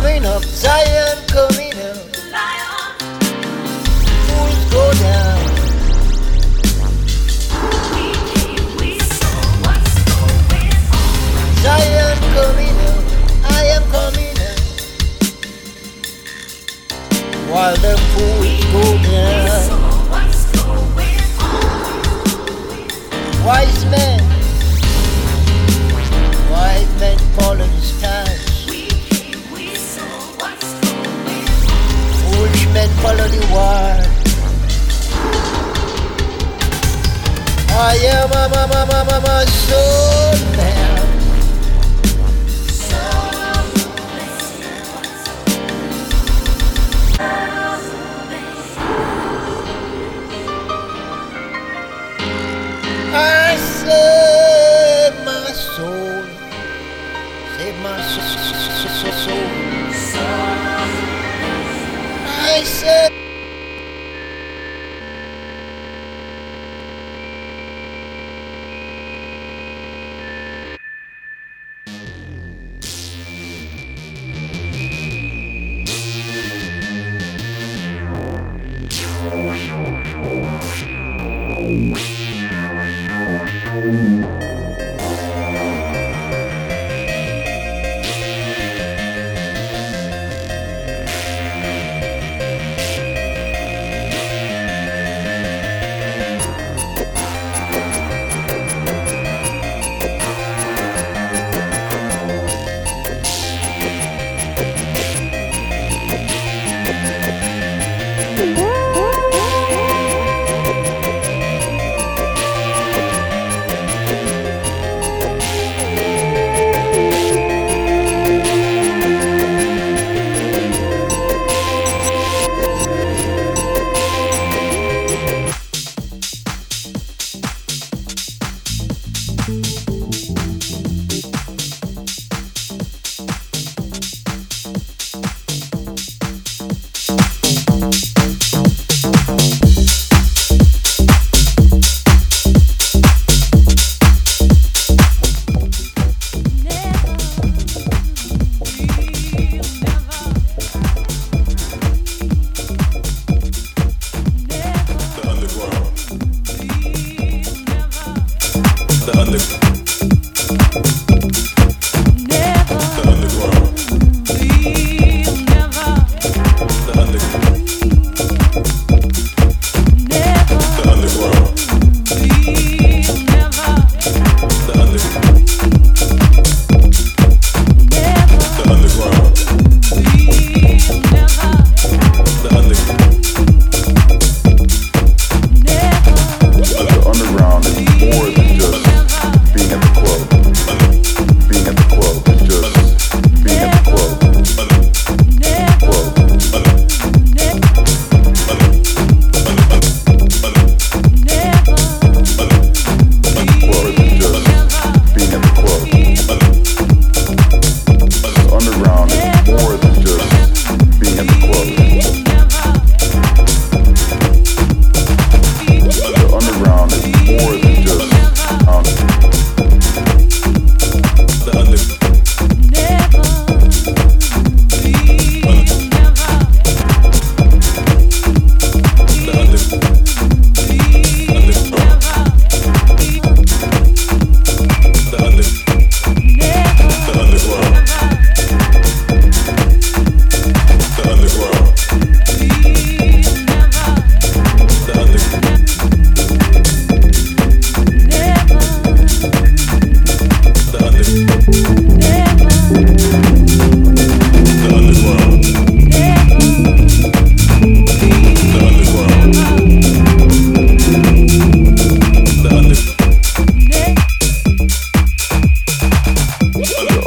coming up, Zion coming up. Lion. Fools go down. Zion coming up, I am coming up. While the fools go down. Wise men. men follow the war. Ah, I am a mama mama mama soul man.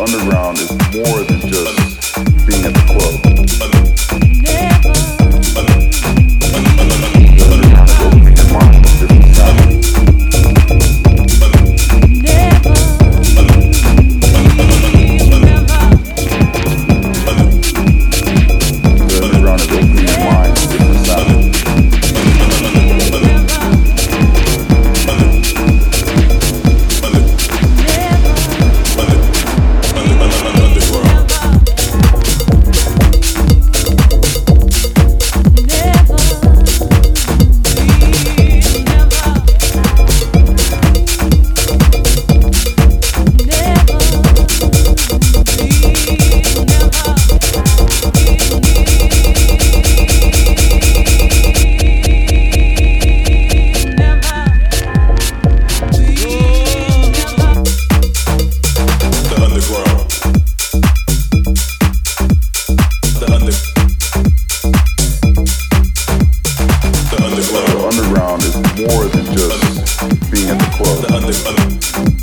Underground is more than just being at the club.